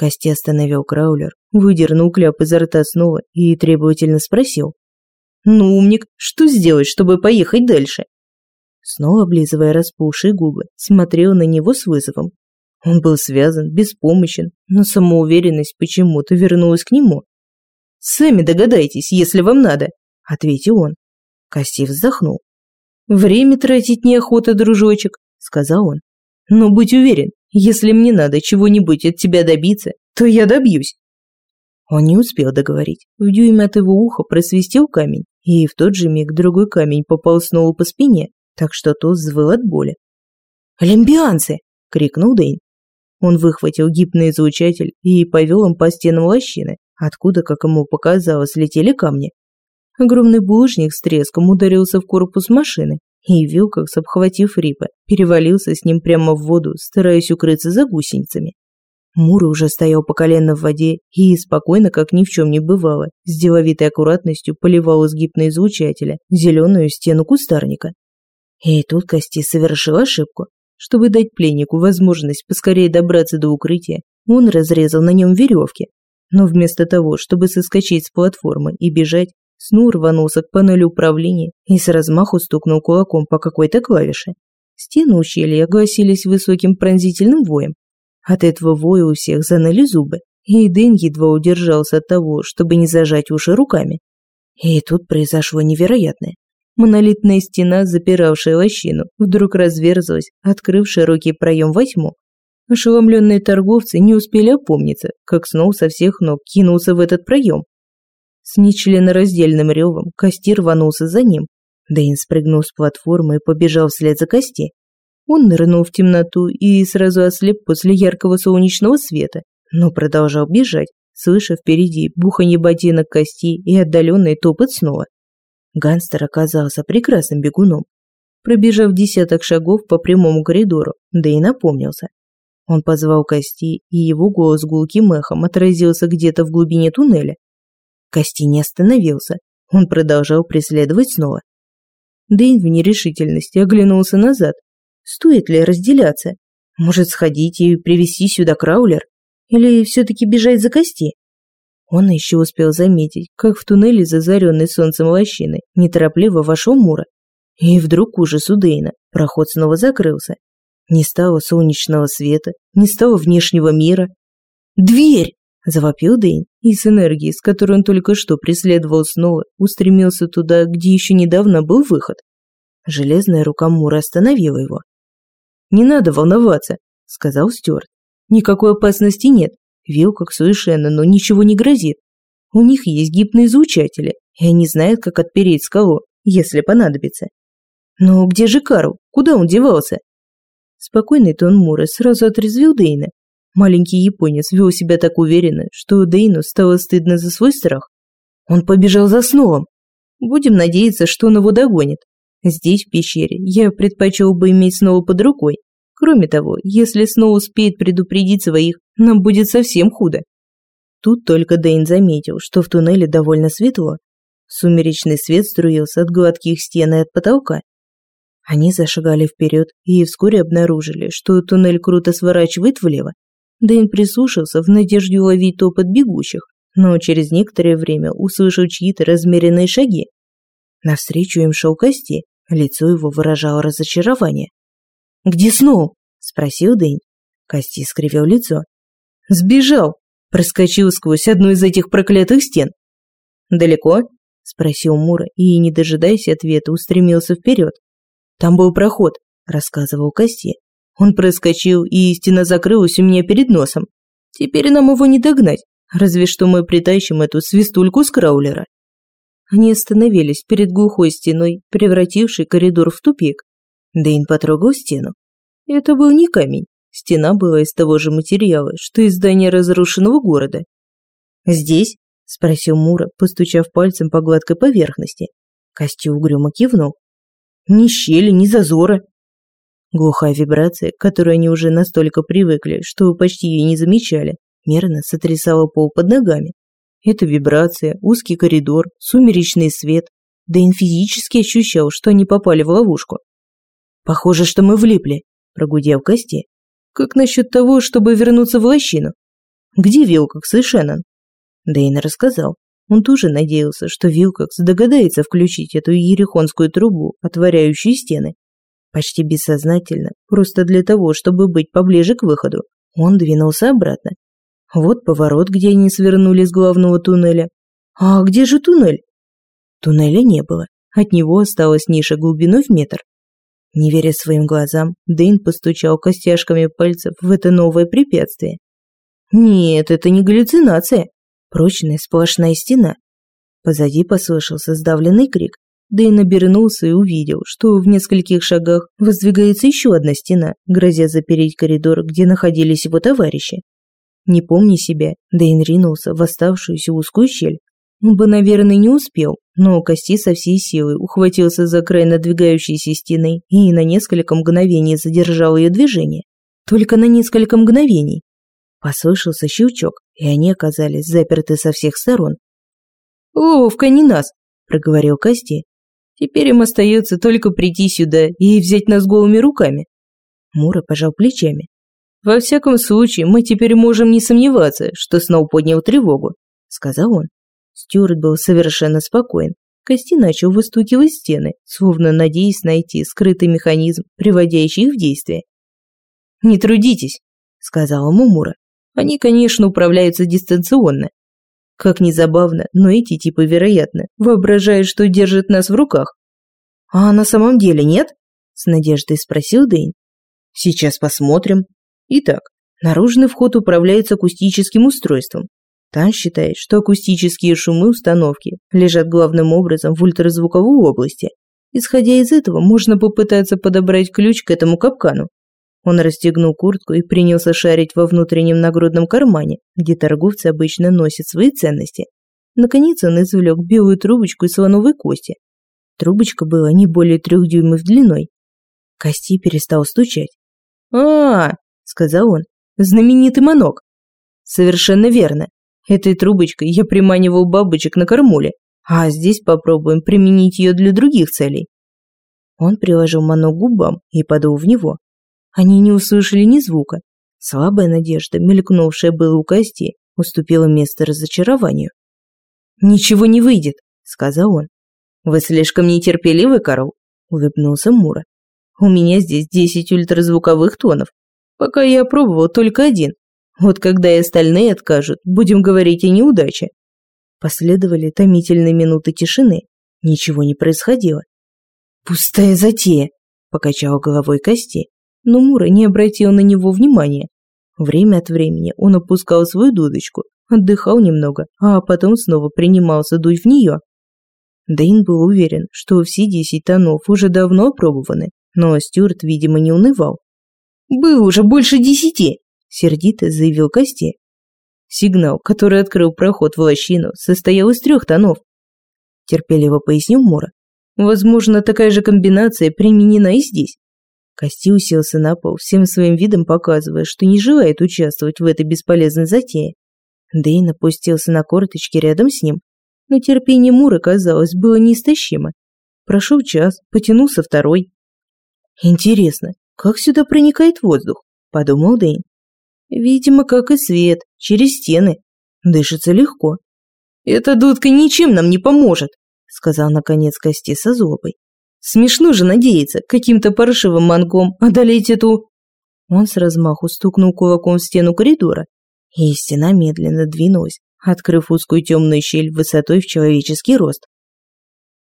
Кости остановил Краулер, выдернул кляп изо рта снова и требовательно спросил. «Ну, умник, что сделать, чтобы поехать дальше?» Снова облизывая распухшие губы, смотрел на него с вызовом. Он был связан, беспомощен, но самоуверенность почему-то вернулась к нему. «Сами догадайтесь, если вам надо», – ответил он. Кости вздохнул. «Время тратить неохота, дружочек», – сказал он. «Но будь уверен, если мне надо чего-нибудь от тебя добиться, то я добьюсь». Он не успел договорить. В дюйме от его уха просвистел камень, и в тот же миг другой камень попал снова по спине, так что тот взвыл от боли. «Олимпианцы!» – крикнул Дэйн. Он выхватил гипноизлучатель и повел им по стенам лощины, откуда, как ему показалось, летели камни. Огромный булыжник с треском ударился в корпус машины, и Вилкокс, обхватив Рипа, перевалился с ним прямо в воду, стараясь укрыться за гусеницами. Мура уже стоял по колено в воде и спокойно, как ни в чем не бывало, с деловитой аккуратностью поливал из гипноизлучателя зеленую стену кустарника. И тут Кости совершил ошибку. Чтобы дать пленнику возможность поскорее добраться до укрытия, он разрезал на нем веревки. Но вместо того, чтобы соскочить с платформы и бежать, Снур рванулся к панели управления и с размаху стукнул кулаком по какой-то клавише. Стены ущелья огласились высоким пронзительным воем. От этого воя у всех заныли зубы, и Дэн едва удержался от того, чтобы не зажать уши руками. И тут произошло невероятное. Монолитная стена, запиравшая лощину, вдруг разверзлась, открыв широкий проем во тьму. Ошеломленные торговцы не успели опомниться, как снова со всех ног кинулся в этот проем. С нечленораздельным ревом Кости рванулся за ним. Дэйн спрыгнул с платформы и побежал вслед за Кости. Он нырнул в темноту и сразу ослеп после яркого солнечного света, но продолжал бежать, слыша впереди буханье ботинок Кости и отдаленный топот снова. Ганстер оказался прекрасным бегуном. Пробежав десяток шагов по прямому коридору, и напомнился. Он позвал Кости, и его голос гулким эхом отразился где-то в глубине туннеля. Кости не остановился, он продолжал преследовать снова. Дэйн в нерешительности оглянулся назад. Стоит ли разделяться? Может, сходить и привести сюда Краулер? Или все-таки бежать за Кости? Он еще успел заметить, как в туннеле, зазаренный солнцем лощины, неторопливо вошел Мура. И вдруг ужас у Дейна, проход снова закрылся. Не стало солнечного света, не стало внешнего мира. «Дверь!» – завопил Дейн, и с энергией, с которой он только что преследовал снова, устремился туда, где еще недавно был выход. Железная рука Мура остановила его. «Не надо волноваться», – сказал Стюарт. «Никакой опасности нет. Вилкок совершенно, но ничего не грозит. У них есть гипноизлучатели, и они знают, как отпереть скалу, если понадобится. Но где же Карл? Куда он девался? Спокойный тон Мура сразу отрезвил Дейна. Маленький японец вел себя так уверенно, что Дейну стало стыдно за свой страх. Он побежал за сновом. Будем надеяться, что он его догонит. Здесь, в пещере, я предпочел бы иметь снова под рукой. Кроме того, если снова успеет предупредить своих, нам будет совсем худо. Тут только Дэйн заметил, что в туннеле довольно светло. Сумеречный свет струился от гладких стен и от потолка. Они зашагали вперед и вскоре обнаружили, что туннель круто сворачивает влево. Дэйн прислушался в надежде уловить топот бегущих, но через некоторое время услышал чьи-то размеренные шаги. Навстречу им шел Кости, лицо его выражало разочарование. «Где Сноу?» – спросил Дэйн. Кости скривил лицо. Сбежал. Проскочил сквозь одну из этих проклятых стен. Далеко? Спросил Мура и, не дожидаясь ответа, устремился вперед. Там был проход, рассказывал Кости. Он проскочил, и стена закрылась у меня перед носом. Теперь нам его не догнать, разве что мы притащим эту свистульку с краулера. Они остановились перед глухой стеной, превратившей коридор в тупик. Дэйн потрогал стену. Это был не камень, Стена была из того же материала, что и здание разрушенного города. «Здесь?» – спросил Мура, постучав пальцем по гладкой поверхности. Кости угрюмо кивнул. «Ни щели, ни зазора». Глухая вибрация, к которой они уже настолько привыкли, что почти ее не замечали, мерно сотрясала пол под ногами. Эта вибрация, узкий коридор, сумеречный свет. Дэйн физически ощущал, что они попали в ловушку. «Похоже, что мы влипли», – прогудел Кости. Как насчет того, чтобы вернуться в лощину? Где Вилкокс и Шеннон? Дэйн рассказал. Он тоже надеялся, что Вилкокс догадается включить эту ерехонскую трубу, отворяющую стены. Почти бессознательно, просто для того, чтобы быть поближе к выходу, он двинулся обратно. Вот поворот, где они свернули с главного туннеля. А где же туннель? Туннеля не было. От него осталась ниша глубиной в метр. Не веря своим глазам, Дэйн постучал костяшками пальцев в это новое препятствие. Нет, это не галлюцинация. Прочная сплошная стена. Позади послышался сдавленный крик. Дэйн обернулся и увидел, что в нескольких шагах воздвигается еще одна стена, грозя запереть коридор, где находились его товарищи. Не помня себя, Дэйн ринулся в оставшуюся узкую щель. Он бы, наверное, не успел, но Кости со всей силы ухватился за край надвигающейся стены и на несколько мгновений задержал ее движение. Только на несколько мгновений. Послышался щелчок, и они оказались заперты со всех сторон. «Ловко не нас», – проговорил Кости. «Теперь им остается только прийти сюда и взять нас голыми руками». Мура пожал плечами. «Во всяком случае, мы теперь можем не сомневаться, что Сноу поднял тревогу», – сказал он. Стюарт был совершенно спокоен. Кости начал выстукивать стены, словно надеясь найти скрытый механизм, приводящий их в действие. «Не трудитесь», – сказала ему Мура. Они, конечно, управляются дистанционно. Как ни забавно, но эти типы, вероятно, воображают, что держат нас в руках. А на самом деле нет? С надеждой спросил Дэйн. Сейчас посмотрим. Итак, наружный вход управляется акустическим устройством. Тан считает, что акустические шумы установки лежат главным образом в ультразвуковой области. Исходя из этого, можно попытаться подобрать ключ к этому капкану. Он расстегнул куртку и принялся шарить во внутреннем нагрудном кармане, где торговцы обычно носят свои ценности. Наконец он извлек белую трубочку из слоновой кости. Трубочка была не более трех дюймов длиной. Кости перестал стучать. а, -а, -а сказал он, – знаменитый манок. Совершенно верно. Этой трубочкой я приманивал бабочек на кормуле, а здесь попробуем применить ее для других целей. Он приложил манок губам и подул в него. Они не услышали ни звука. Слабая надежда, мелькнувшая было у кости, уступила место разочарованию. «Ничего не выйдет», — сказал он. «Вы слишком нетерпеливы, Карл», — улыбнулся Мура. «У меня здесь десять ультразвуковых тонов. Пока я пробовал только один. Вот когда и остальные откажут, будем говорить о неудаче». Последовали томительные минуты тишины. Ничего не происходило. «Пустая затея», — покачал головой Кости но Мура не обратил на него внимания. Время от времени он опускал свою дудочку, отдыхал немного, а потом снова принимался дуть в нее. Дэйн был уверен, что все десять тонов уже давно опробованы, но Стюарт, видимо, не унывал. «Было уже больше десяти!» – сердито заявил Кости. Сигнал, который открыл проход в лощину, состоял из трех тонов. Терпеливо пояснил Мура. Возможно, такая же комбинация применена и здесь. Кости уселся на пол, всем своим видом показывая, что не желает участвовать в этой бесполезной затее. Дэйн опустился на корточки рядом с ним, но терпение Мура, казалось, было неистощимо. Прошел час, потянулся второй. «Интересно, как сюда проникает воздух?» – подумал Дэйн. «Видимо, как и свет, через стены. Дышится легко». «Эта дудка ничем нам не поможет», – сказал наконец Кости со злобой. Смешно же надеяться каким-то паршивым мангом одолеть эту... Он с размаху стукнул кулаком в стену коридора, и стена медленно двинулась, открыв узкую темную щель высотой в человеческий рост.